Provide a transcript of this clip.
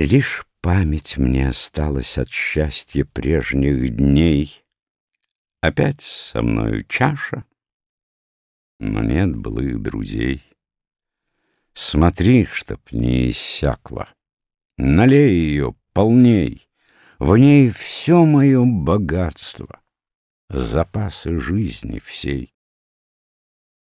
Лишь память мне осталась от счастья прежних дней. Опять со мною чаша, но нет былых друзей. Смотри, чтоб не иссякла, налей ее полней, В ней все мое богатство, запасы жизни всей.